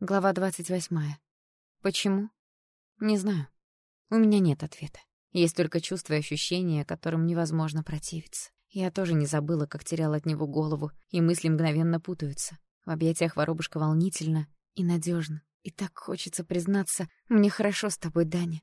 Глава двадцать восьмая. Почему? Не знаю. У меня нет ответа. Есть только чувства и ощущения, которым невозможно противиться. Я тоже не забыла, как теряла от него голову, и мысли мгновенно путаются. В объятиях воробушка волнительно и надежно. И так хочется признаться, мне хорошо с тобой, Даня.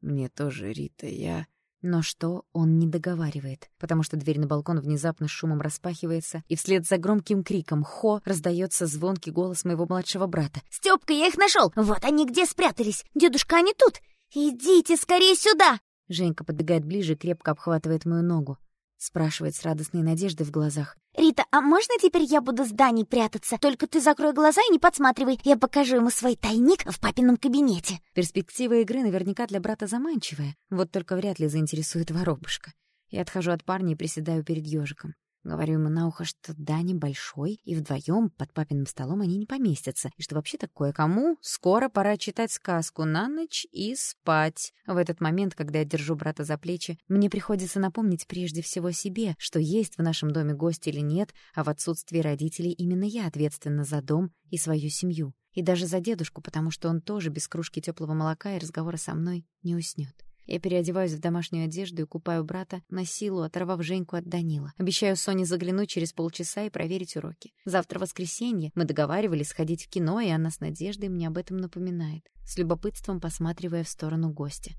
Мне тоже, Рита, я... Но что он не договаривает, потому что дверь на балкон внезапно с шумом распахивается, и вслед за громким криком «Хо!» раздается звонкий голос моего младшего брата. «Стёпка, я их нашел! Вот они где спрятались! Дедушка, они тут! Идите скорее сюда!» Женька подбегает ближе и крепко обхватывает мою ногу. Спрашивает с радостной надеждой в глазах. «Рита, а можно теперь я буду с Даней прятаться? Только ты закрой глаза и не подсматривай. Я покажу ему свой тайник в папином кабинете». Перспектива игры наверняка для брата заманчивая. Вот только вряд ли заинтересует воробушка. Я отхожу от парня и приседаю перед ёжиком. Говорю ему на ухо, что Даня большой, и вдвоем под папиным столом они не поместятся, и что вообще такое кому скоро пора читать сказку на ночь и спать. В этот момент, когда я держу брата за плечи, мне приходится напомнить прежде всего себе, что есть в нашем доме гость или нет, а в отсутствии родителей именно я ответственна за дом и свою семью. И даже за дедушку, потому что он тоже без кружки теплого молока и разговора со мной не уснет. Я переодеваюсь в домашнюю одежду и купаю брата на силу, оторвав Женьку от Данила. Обещаю Соне заглянуть через полчаса и проверить уроки. Завтра воскресенье. Мы договаривались сходить в кино, и она с надеждой мне об этом напоминает, с любопытством посматривая в сторону гостя.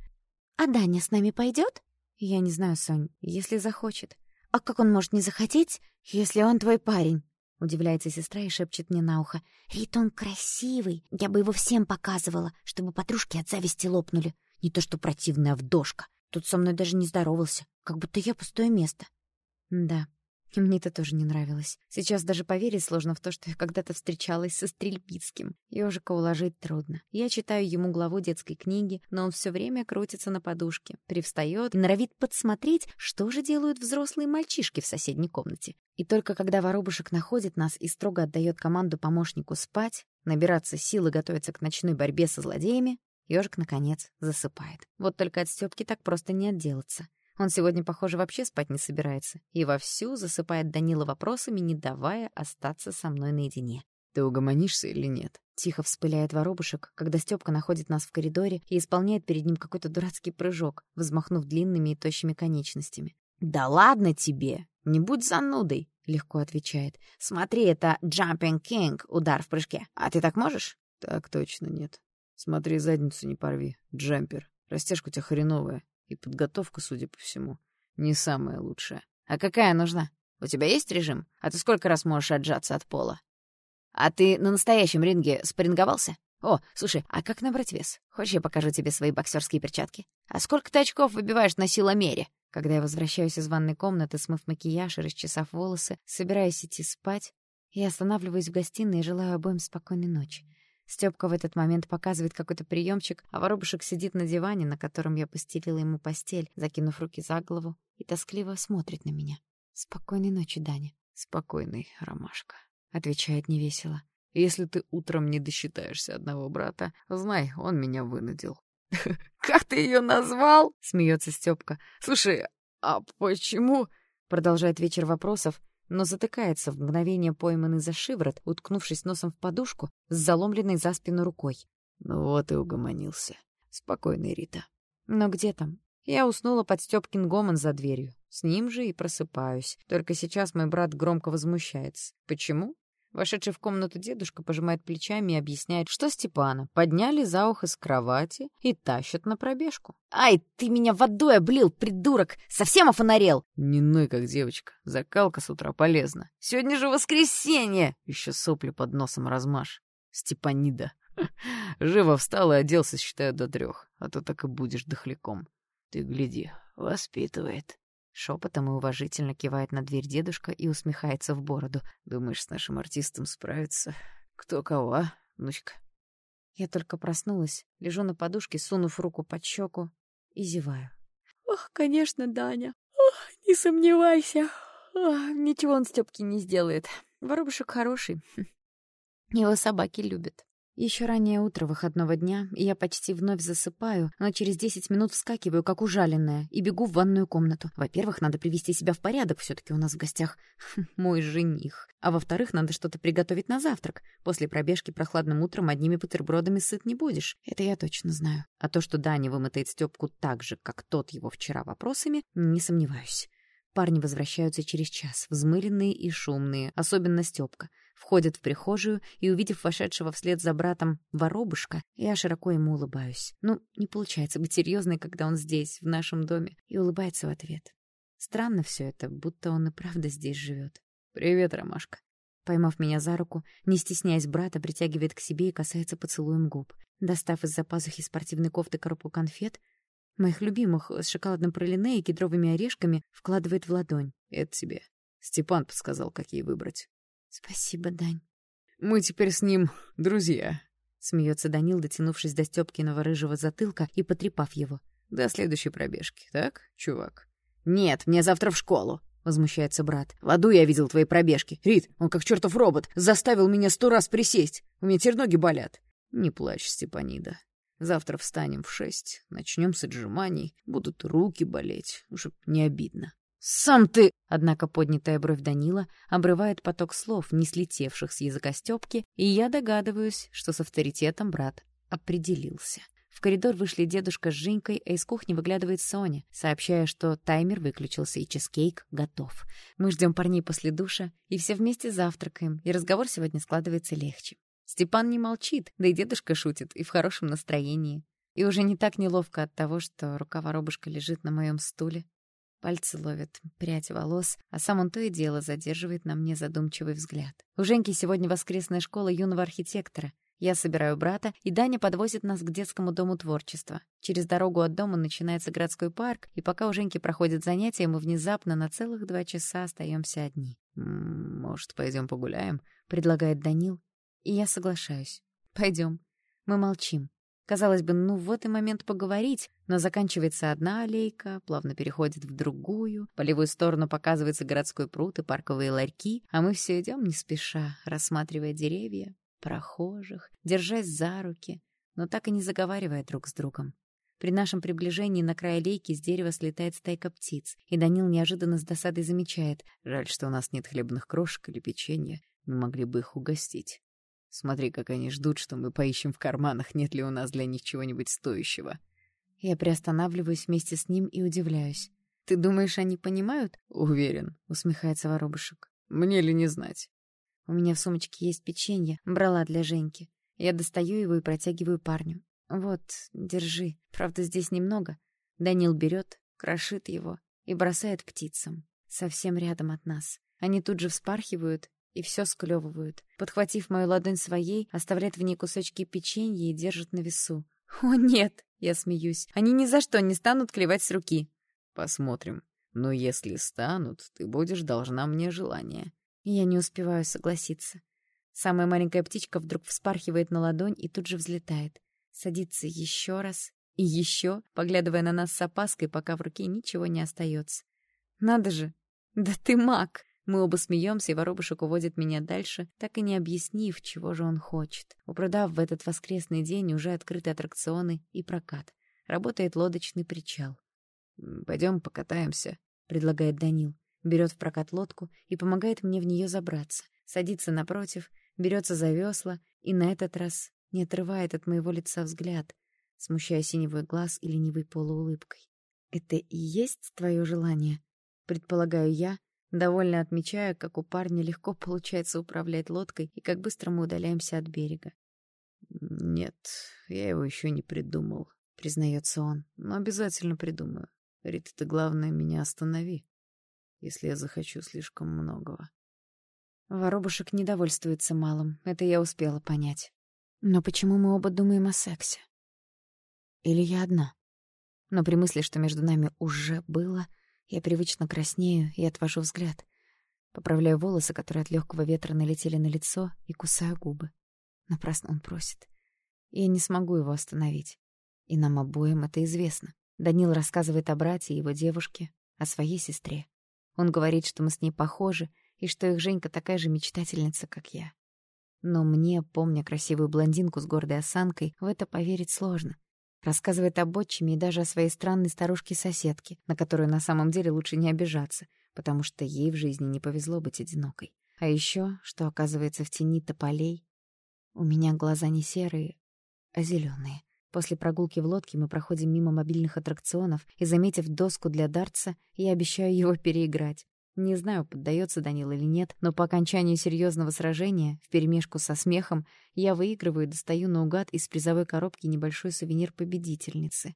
«А Даня с нами пойдет? «Я не знаю, Сонь, если захочет». «А как он может не захотеть, если он твой парень?» Удивляется сестра и шепчет мне на ухо. «Рит, он красивый. Я бы его всем показывала, чтобы подружки от зависти лопнули. Не то что противная вдошка. Тут со мной даже не здоровался, как будто я пустое место. Да, и мне это тоже не нравилось. Сейчас даже поверить сложно в то, что я когда-то встречалась со Стрельбицким. Ёжика уложить трудно. Я читаю ему главу детской книги, но он все время крутится на подушке, привстает и норовит подсмотреть, что же делают взрослые мальчишки в соседней комнате. И только когда воробушек находит нас и строго отдает команду помощнику спать, набираться сил и готовиться к ночной борьбе со злодеями, Ёжик, наконец, засыпает. Вот только от Стёпки так просто не отделаться. Он сегодня, похоже, вообще спать не собирается. И вовсю засыпает Данила вопросами, не давая остаться со мной наедине. «Ты угомонишься или нет?» Тихо вспыляет воробушек, когда Стёпка находит нас в коридоре и исполняет перед ним какой-то дурацкий прыжок, взмахнув длинными и тощими конечностями. «Да ладно тебе! Не будь занудой!» — легко отвечает. «Смотри, это Jumping King, удар в прыжке. А ты так можешь?» «Так точно нет. Смотри, задницу не порви. Джемпер. Растяжка у тебя хреновая. И подготовка, судя по всему, не самая лучшая. А какая нужна? У тебя есть режим? А ты сколько раз можешь отжаться от пола? А ты на настоящем ринге спарринговался? О, слушай, а как набрать вес? Хочешь, я покажу тебе свои боксерские перчатки? А сколько ты очков выбиваешь на силомере? Когда я возвращаюсь из ванной комнаты, смыв макияж и расчесав волосы, собираюсь идти спать, я останавливаюсь в гостиной и желаю обоим спокойной ночи. Стёпка в этот момент показывает какой-то приемчик, а воробушек сидит на диване, на котором я постелила ему постель, закинув руки за голову, и тоскливо смотрит на меня. «Спокойной ночи, Даня». «Спокойной, Ромашка», — отвечает невесело. «Если ты утром не досчитаешься одного брата, знай, он меня вынудил». «Как ты её назвал?» — смеется Стёпка. «Слушай, а почему...» — продолжает вечер вопросов, но затыкается в мгновение пойманный за шиворот, уткнувшись носом в подушку с заломленной за спину рукой. Ну вот и угомонился. Спокойный, Рита. Но где там? Я уснула под Стёпкин гомон за дверью. С ним же и просыпаюсь. Только сейчас мой брат громко возмущается. Почему? Вошедший в комнату дедушка пожимает плечами и объясняет, что Степана подняли за ухо с кровати и тащат на пробежку. «Ай, ты меня водой облил, придурок! Совсем офонарел!» «Не ной, как девочка. Закалка с утра полезна. Сегодня же воскресенье!» Еще сопли под носом размажь. Степанида. Живо встал и оделся, считаю, до трех, а то так и будешь дохляком. Ты гляди, воспитывает. Шепотом и уважительно кивает на дверь дедушка и усмехается в бороду. «Думаешь, с нашим артистом справиться? Кто кого, а, внучка?» Я только проснулась, лежу на подушке, сунув руку под щеку и зеваю. «Ох, конечно, Даня. Ох, не сомневайся. Ох, ничего он Стёпке не сделает. Воробушек хороший. Его собаки любят. Еще раннее утро выходного дня, и я почти вновь засыпаю, но через десять минут вскакиваю, как ужаленная, и бегу в ванную комнату. Во-первых, надо привести себя в порядок, все таки у нас в гостях мой жених. А во-вторых, надо что-то приготовить на завтрак. После пробежки прохладным утром одними бутербродами сыт не будешь. Это я точно знаю. А то, что Даня вымотает Стёпку так же, как тот его вчера вопросами, не сомневаюсь. Парни возвращаются через час, взмыленные и шумные, особенно Стёпка. Входят в прихожую, и, увидев вошедшего вслед за братом воробушка, я широко ему улыбаюсь. Ну, не получается быть серьезной, когда он здесь, в нашем доме, и улыбается в ответ. Странно все это, будто он и правда здесь живет. «Привет, Ромашка». Поймав меня за руку, не стесняясь брата, притягивает к себе и касается поцелуем губ. Достав из-за пазухи спортивной кофты коробку конфет, моих любимых, с шоколадным пролине и кедровыми орешками, вкладывает в ладонь. «Это тебе. Степан подсказал, какие выбрать». «Спасибо, Дань». «Мы теперь с ним друзья», — смеется Данил, дотянувшись до Стёпкиного рыжего затылка и потрепав его. «До следующей пробежки, так, чувак?» «Нет, мне завтра в школу», — возмущается брат. «В аду я видел твои пробежки. Рит, он как чертов робот, заставил меня сто раз присесть. У меня теперь ноги болят». «Не плачь, Степанида. Завтра встанем в шесть, начнем с отжиманий, будут руки болеть, уже не обидно». «Сам ты...» Однако поднятая бровь Данила обрывает поток слов, не слетевших с языка Стёпки, и я догадываюсь, что с авторитетом брат определился. В коридор вышли дедушка с Женькой, а из кухни выглядывает Соня, сообщая, что таймер выключился и чизкейк готов. Мы ждем парней после душа, и все вместе завтракаем, и разговор сегодня складывается легче. Степан не молчит, да и дедушка шутит, и в хорошем настроении. И уже не так неловко от того, что рука воробушка лежит на моем стуле, Пальцы ловят прядь волос, а сам он то и дело задерживает на мне задумчивый взгляд. У Женьки сегодня воскресная школа юного архитектора. Я собираю брата, и Даня подвозит нас к детскому дому творчества. Через дорогу от дома начинается городской парк, и пока у Женьки проходят занятия, мы внезапно на целых два часа остаемся одни. «Может, пойдем погуляем?» — предлагает Данил. И я соглашаюсь. Пойдем. Мы молчим. Казалось бы, ну вот и момент поговорить, но заканчивается одна аллейка, плавно переходит в другую, по левую сторону показывается городской пруд и парковые ларьки, а мы все идем не спеша, рассматривая деревья, прохожих, держась за руки, но так и не заговаривая друг с другом. При нашем приближении на край аллейки с дерева слетает стайка птиц, и Данил неожиданно с досадой замечает. «Жаль, что у нас нет хлебных крошек или печенья. Мы могли бы их угостить». Смотри, как они ждут, что мы поищем в карманах, нет ли у нас для них чего-нибудь стоящего. Я приостанавливаюсь вместе с ним и удивляюсь. «Ты думаешь, они понимают?» «Уверен», — усмехается воробушек. «Мне ли не знать?» У меня в сумочке есть печенье, брала для Женьки. Я достаю его и протягиваю парню. «Вот, держи. Правда, здесь немного». Данил берет, крошит его и бросает птицам. Совсем рядом от нас. Они тут же вспархивают и все склевывают. Подхватив мою ладонь своей, оставляет в ней кусочки печенья и держит на весу. «О, нет!» — я смеюсь. «Они ни за что не станут клевать с руки». «Посмотрим. Но если станут, ты будешь должна мне желание». Я не успеваю согласиться. Самая маленькая птичка вдруг вспархивает на ладонь и тут же взлетает. Садится еще раз и еще, поглядывая на нас с опаской, пока в руке ничего не остается. «Надо же! Да ты маг!» Мы оба смеемся, и воробушек уводит меня дальше, так и не объяснив, чего же он хочет. У пруда в этот воскресный день уже открыты аттракционы и прокат. Работает лодочный причал. «Пойдем покатаемся», — предлагает Данил. Берет в прокат лодку и помогает мне в нее забраться. Садится напротив, берется за весла и на этот раз не отрывает от моего лица взгляд, смущая синевой глаз и ленивой полуулыбкой. «Это и есть твое желание?» Предполагаю я, довольно отмечая, как у парня легко получается управлять лодкой и как быстро мы удаляемся от берега. «Нет, я его еще не придумал», — признается он, — «но обязательно придумаю. Рита, ты, главное, меня останови, если я захочу слишком многого». Воробушек недовольствуется малым, это я успела понять. Но почему мы оба думаем о сексе? Или я одна? Но при мысли, что между нами уже было, я привычно краснею и отвожу взгляд. Поправляю волосы, которые от легкого ветра налетели на лицо, и кусаю губы. Напрасно он просит. я не смогу его остановить. И нам обоим это известно. Данил рассказывает о брате и его девушке, о своей сестре. Он говорит, что мы с ней похожи, и что их Женька такая же мечтательница, как я. Но мне, помня красивую блондинку с гордой осанкой, в это поверить сложно. Рассказывает об отчиме и даже о своей странной старушке-соседке, на которую на самом деле лучше не обижаться, потому что ей в жизни не повезло быть одинокой. А еще, что оказывается в тени тополей, у меня глаза не серые, а зеленые. После прогулки в лодке мы проходим мимо мобильных аттракционов, и, заметив доску для дартса, я обещаю его переиграть. Не знаю, поддается Данил или нет, но по окончании серьезного сражения, вперемешку со смехом, я выигрываю и достаю наугад из призовой коробки небольшой сувенир победительницы.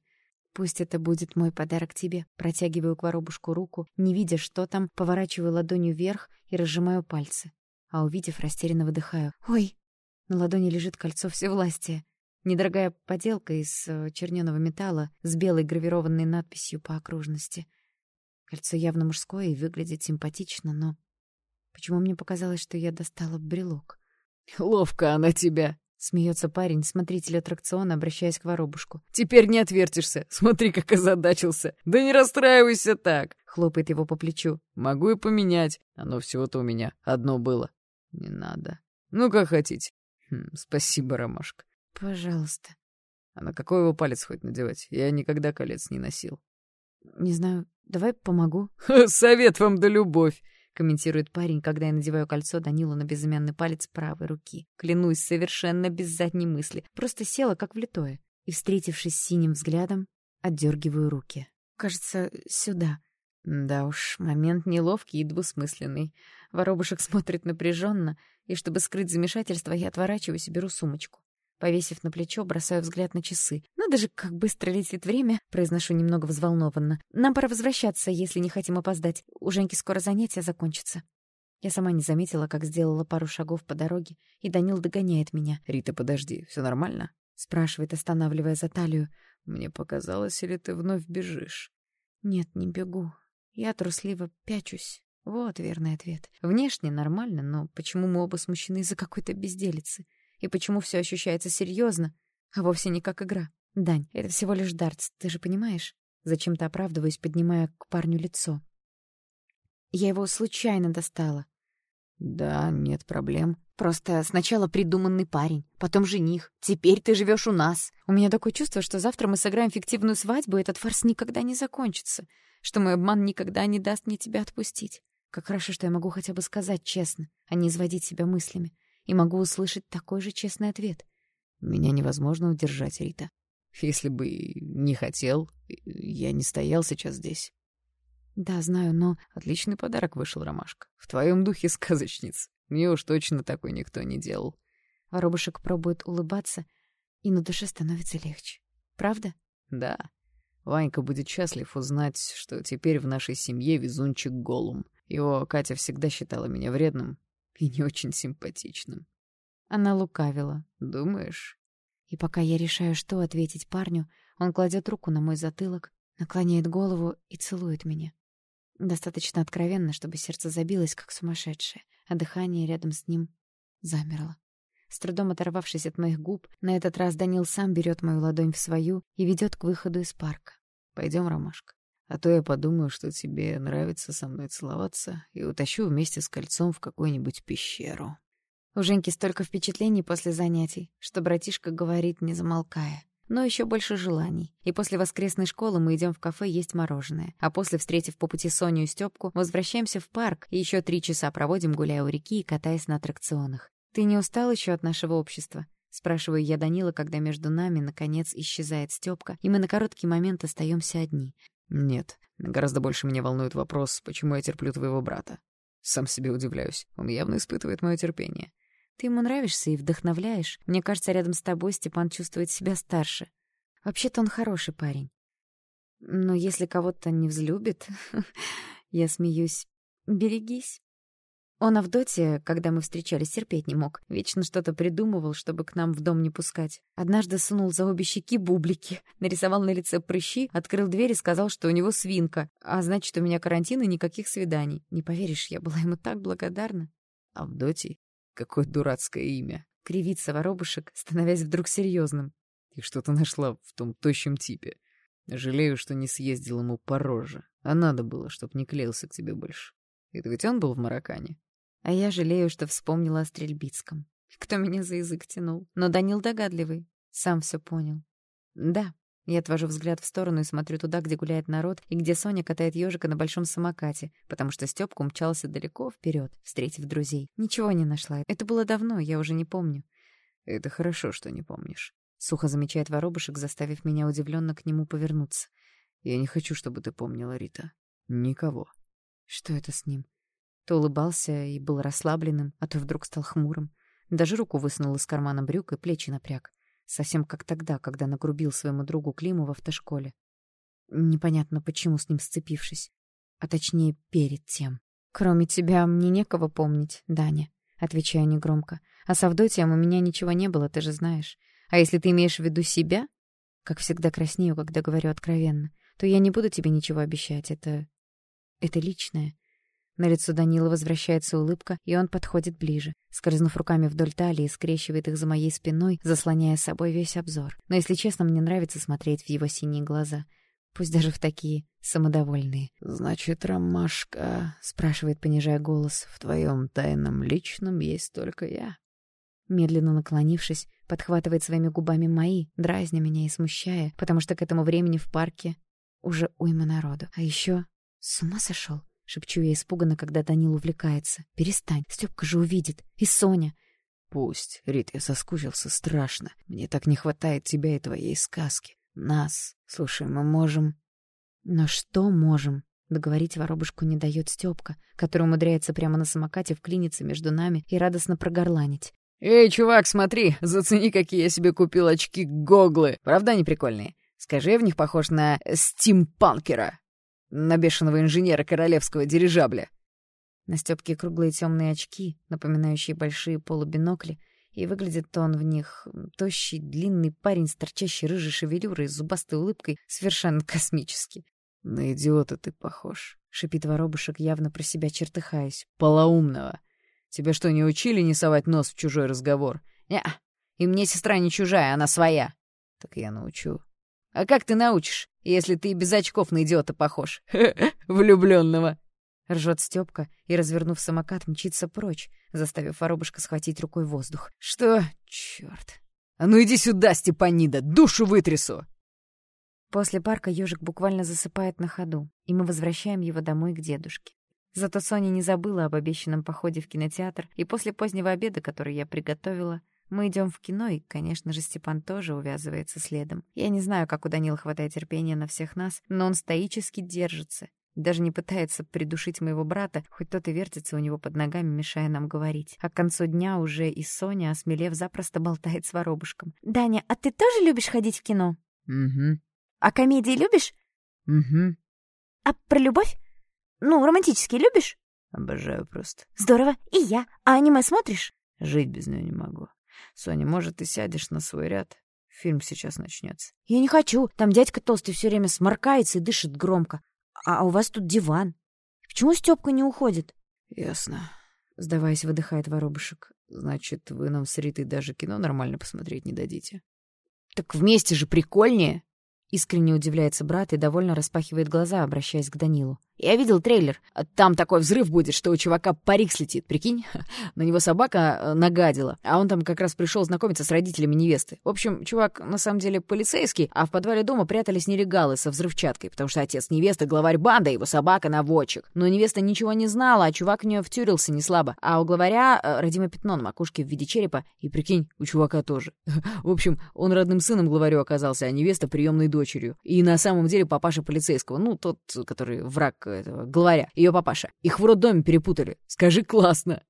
Пусть это будет мой подарок тебе. Протягиваю к воробушку руку, не видя, что там, поворачиваю ладонью вверх и разжимаю пальцы. А увидев, растерянно выдыхаю. «Ой!» На ладони лежит кольцо всевластия. Недорогая поделка из э, черненого металла с белой гравированной надписью по окружности. Кольцо явно мужское и выглядит симпатично, но... Почему мне показалось, что я достала брелок? «Ловко она тебя!» — смеется парень, смотритель аттракциона, обращаясь к воробушку. «Теперь не отвертишься. Смотри, как озадачился. Да не расстраивайся так!» — хлопает его по плечу. «Могу и поменять. Оно всего-то у меня одно было». «Не надо. Ну, как хотите. Хм, спасибо, Ромашка. «Пожалуйста». «А на какой его палец хоть надевать? Я никогда колец не носил». «Не знаю. Давай помогу». «Совет вам да любовь!» — комментирует парень, когда я надеваю кольцо Данилу на безымянный палец правой руки. Клянусь, совершенно без задней мысли. Просто села, как влитое. И, встретившись с синим взглядом, отдергиваю руки. Кажется, сюда. Да уж, момент неловкий и двусмысленный. Воробушек смотрит напряженно, и, чтобы скрыть замешательство, я отворачиваюсь и беру сумочку. Повесив на плечо, бросаю взгляд на часы. «Надо же, как быстро летит время!» — произношу немного взволнованно. «Нам пора возвращаться, если не хотим опоздать. У Женьки скоро занятия закончатся». Я сама не заметила, как сделала пару шагов по дороге, и Данил догоняет меня. «Рита, подожди, все нормально?» — спрашивает, останавливая за талию. «Мне показалось, или ты вновь бежишь?» «Нет, не бегу. Я трусливо пячусь. Вот верный ответ. Внешне нормально, но почему мы оба смущены из-за какой-то безделицы? И почему все ощущается серьезно, а вовсе не как игра? Дань, это всего лишь дартс, ты же понимаешь? Зачем-то оправдываюсь, поднимая к парню лицо. Я его случайно достала. Да, нет проблем. Просто сначала придуманный парень, потом жених. Теперь ты живешь у нас. У меня такое чувство, что завтра мы сыграем фиктивную свадьбу, и этот фарс никогда не закончится. Что мой обман никогда не даст мне тебя отпустить. Как хорошо, что я могу хотя бы сказать честно, а не изводить себя мыслями и могу услышать такой же честный ответ. Меня невозможно удержать, Рита. Если бы не хотел, я не стоял сейчас здесь. Да, знаю, но... Отличный подарок вышел, Ромашка. В твоем духе сказочниц. Мне уж точно такой никто не делал. Воробушек пробует улыбаться, и на душе становится легче. Правда? Да. Ванька будет счастлив узнать, что теперь в нашей семье везунчик Голум. Его Катя всегда считала меня вредным, и не очень симпатичным. Она лукавила. Думаешь? И пока я решаю, что ответить парню, он кладет руку на мой затылок, наклоняет голову и целует меня. Достаточно откровенно, чтобы сердце забилось, как сумасшедшее, а дыхание рядом с ним замерло. С трудом оторвавшись от моих губ, на этот раз Данил сам берет мою ладонь в свою и ведет к выходу из парка. Пойдем, Ромашка. А то я подумаю, что тебе нравится со мной целоваться, и утащу вместе с кольцом в какую-нибудь пещеру. У Женьки столько впечатлений после занятий, что братишка говорит, не замолкая. Но еще больше желаний. И после воскресной школы мы идем в кафе есть мороженое. А после, встретив по пути Соню и Степку, возвращаемся в парк и еще три часа проводим, гуляя у реки и катаясь на аттракционах. «Ты не устал еще от нашего общества?» Спрашиваю я Данила, когда между нами, наконец, исчезает Степка, и мы на короткий момент остаемся одни. Нет, гораздо больше меня волнует вопрос, почему я терплю твоего брата. Сам себе удивляюсь, он явно испытывает мое терпение. Ты ему нравишься и вдохновляешь. Мне кажется, рядом с тобой Степан чувствует себя старше. Вообще-то он хороший парень. Но если кого-то не взлюбит, я смеюсь, берегись. Он Авдотья, когда мы встречались, терпеть не мог. Вечно что-то придумывал, чтобы к нам в дом не пускать. Однажды сунул за обе щеки бублики, нарисовал на лице прыщи, открыл дверь и сказал, что у него свинка, а значит, у меня карантин и никаких свиданий. Не поверишь, я была ему так благодарна. Авдотий? Какое дурацкое имя. Кривится воробушек, становясь вдруг серьезным. И что-то нашла в том тощем типе. Жалею, что не съездил ему по роже. А надо было, чтоб не клеился к тебе больше. Это ведь он был в Маракане? А я жалею, что вспомнила о Стрельбицком. Кто меня за язык тянул? Но Данил догадливый. Сам все понял. Да, я отвожу взгляд в сторону и смотрю туда, где гуляет народ и где Соня катает ежика на большом самокате, потому что Стёпка умчался далеко вперед, встретив друзей. Ничего не нашла. Это было давно, я уже не помню. «Это хорошо, что не помнишь», — сухо замечает воробушек, заставив меня удивленно к нему повернуться. «Я не хочу, чтобы ты помнила, Рита. Никого». Что это с ним? То улыбался и был расслабленным, а то вдруг стал хмурым. Даже руку высунул из кармана брюк и плечи напряг. Совсем как тогда, когда нагрубил своему другу Климу в автошколе. Непонятно, почему с ним сцепившись. А точнее, перед тем. «Кроме тебя мне некого помнить, Даня», — отвечаю негромко. «А с Авдотьем у меня ничего не было, ты же знаешь. А если ты имеешь в виду себя, как всегда краснею, когда говорю откровенно, то я не буду тебе ничего обещать. Это... это личное. На лицо Данила возвращается улыбка, и он подходит ближе, скользнув руками вдоль талии, скрещивает их за моей спиной, заслоняя собой весь обзор. Но, если честно, мне нравится смотреть в его синие глаза, пусть даже в такие самодовольные. «Значит, Ромашка?» — спрашивает, понижая голос. «В твоем тайном личном есть только я». Медленно наклонившись, подхватывает своими губами мои, дразня меня и смущая, потому что к этому времени в парке уже уйма народу. А еще с ума сошел. — шепчу я испуганно, когда Данил увлекается. «Перестань, Стёпка же увидит. И Соня». «Пусть, Рит, я соскучился страшно. Мне так не хватает тебя и твоей сказки. Нас. Слушай, мы можем...» «Но что можем?» Договорить воробушку не дает Стёпка, который умудряется прямо на самокате вклиниться между нами и радостно прогорланить. «Эй, чувак, смотри, зацени, какие я себе купил очки-гоглы. Правда они прикольные? Скажи, я в них похож на стимпанкера» на бешеного инженера королевского дирижабля. На Стёпке круглые темные очки, напоминающие большие полубинокли, и выглядит он в них тощий, длинный парень с торчащей рыжей шевелюрой и зубастой улыбкой совершенно космически. «На идиота ты похож», — шипит воробушек, явно про себя чертыхаясь. «Полоумного. Тебя что, не учили не совать нос в чужой разговор?» «Не, и мне сестра не чужая, она своя». «Так я научу». «А как ты научишь, если ты без очков на идиота похож?» Влюбленного. Ржет Степка и, развернув самокат, мчится прочь, заставив воробушка схватить рукой воздух. «Что? Чёрт! А ну иди сюда, Степанида, душу вытрясу!» После парка ежик буквально засыпает на ходу, и мы возвращаем его домой к дедушке. Зато Соня не забыла об обещанном походе в кинотеатр, и после позднего обеда, который я приготовила, мы идем в кино, и, конечно же, Степан тоже увязывается следом. Я не знаю, как у Данила хватает терпения на всех нас, но он стоически держится. Даже не пытается придушить моего брата, хоть тот и вертится у него под ногами, мешая нам говорить. А к концу дня уже и Соня, осмелев, запросто болтает с воробушком. «Даня, а ты тоже любишь ходить в кино?» «Угу». «А комедии любишь?» «Угу». «А про любовь? Ну, романтические любишь?» «Обожаю просто». «Здорово. И я. А аниме смотришь?» «Жить без нее не могу». Соня, может, ты сядешь на свой ряд? Фильм сейчас начнется. Я не хочу. Там дядька толстый все время сморкается и дышит громко. А у вас тут диван. Почему Степка не уходит? Ясно. Сдаваясь, выдыхает воробушек. Значит, вы нам с Ритой даже кино нормально посмотреть не дадите. Так вместе же прикольнее. Искренне удивляется брат и довольно распахивает глаза, обращаясь к Данилу. «Я видел трейлер. Там такой взрыв будет, что у чувака парик слетит, прикинь? На него собака э, нагадила, а он там как раз пришел знакомиться с родителями невесты. В общем, чувак на самом деле полицейский, а в подвале дома прятались нелегалы со взрывчаткой, потому что отец невесты — главарь банды, его собака — наводчик. Но невеста ничего не знала, а чувак в нее втюрился не слабо. А у главаря э, родимое пятно на макушке в виде черепа, и прикинь, у чувака тоже. В общем, он родным сыном главарю оказался, а невеста — приемной дочерью. И на самом деле папаша полицейского, ну, тот, который враг этого главаря, ее папаша. Их в роддоме перепутали. Скажи, классно.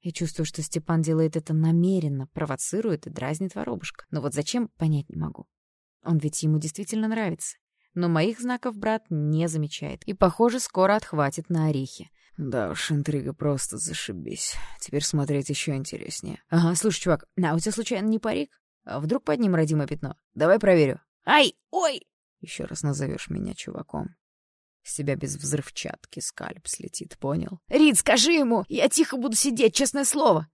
Я чувствую, что Степан делает это намеренно, провоцирует и дразнит воробушка. Но вот зачем, понять не могу. Он ведь ему действительно нравится. Но моих знаков брат не замечает. И, похоже, скоро отхватит на орехи. Да уж, интрига просто зашибись. Теперь смотреть еще интереснее. Ага, слушай, чувак, а у тебя случайно не парик? А вдруг под ним родимое пятно? Давай проверю. Ай, ой! Еще раз назовешь меня чуваком. С тебя без взрывчатки скальп слетит, понял? Рид, скажи ему! Я тихо буду сидеть, честное слово!»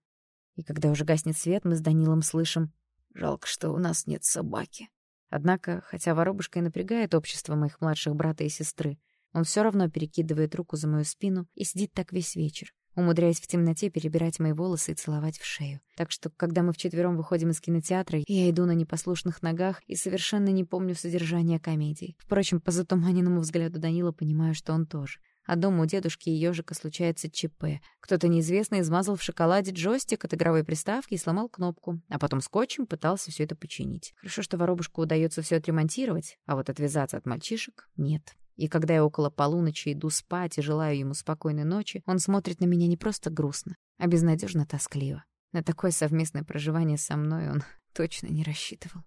И когда уже гаснет свет, мы с Данилом слышим «Жалко, что у нас нет собаки». Однако, хотя воробушка и напрягает общество моих младших брата и сестры, он все равно перекидывает руку за мою спину и сидит так весь вечер, умудряясь в темноте перебирать мои волосы и целовать в шею. Так что, когда мы вчетвером выходим из кинотеатра, я иду на непослушных ногах и совершенно не помню содержание комедии. Впрочем, по затуманенному взгляду Данила понимаю, что он тоже. А дома у дедушки и ежика случается ЧП. Кто-то неизвестный измазал в шоколаде джойстик от игровой приставки и сломал кнопку, а потом скотчем пытался все это починить. Хорошо, что воробушку удается все отремонтировать, а вот отвязаться от мальчишек — нет. И когда я около полуночи иду спать и желаю ему спокойной ночи, он смотрит на меня не просто грустно, а безнадежно тоскливо. На такое совместное проживание со мной он точно не рассчитывал.